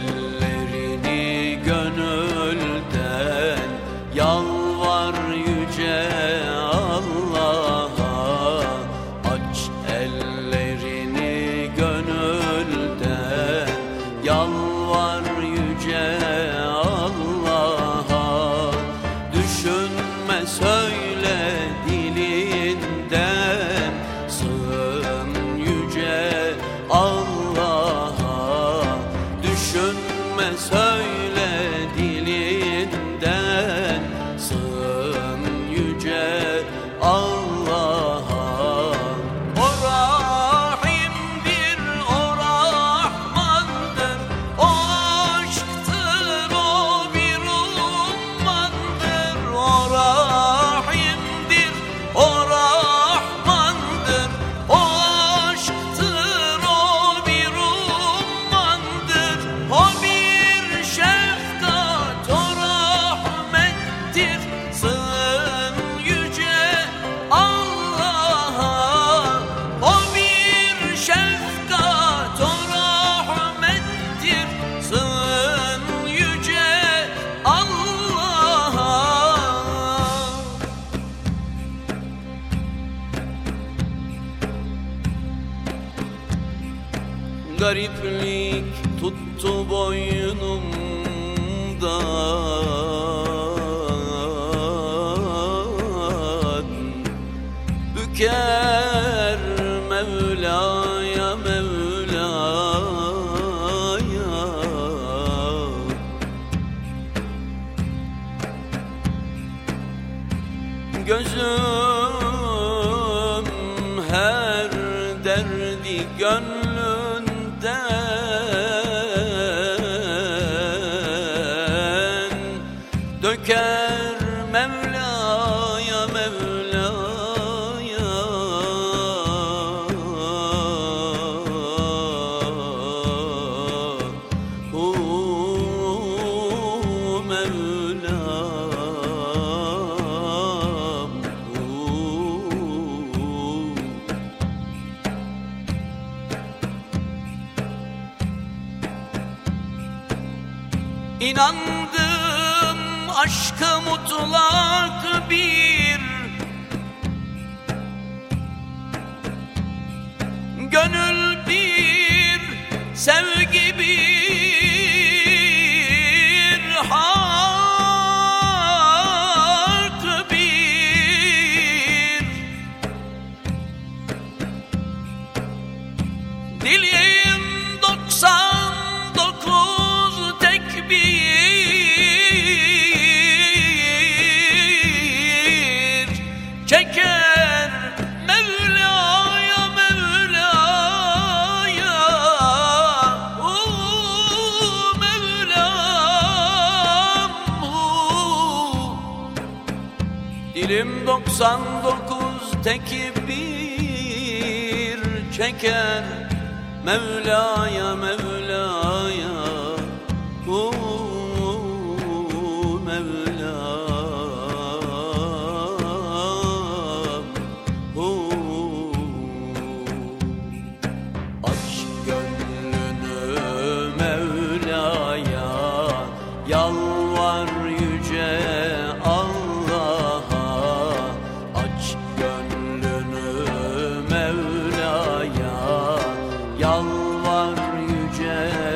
Thank you. Gariplik tuttu boynumdan Büker Mevla'ya Mevla'ya. Gözüm her derdi gönlünden Döker Mevla'ya Mevla'ya Hu Mevlam hu. İnandım aşkı mutlak bir Gönül 99 teki bir çeker. Mevla'ya Mevla'ya bu Mevla. Bu Aç gönlünü Mevla'ya yalnız You just.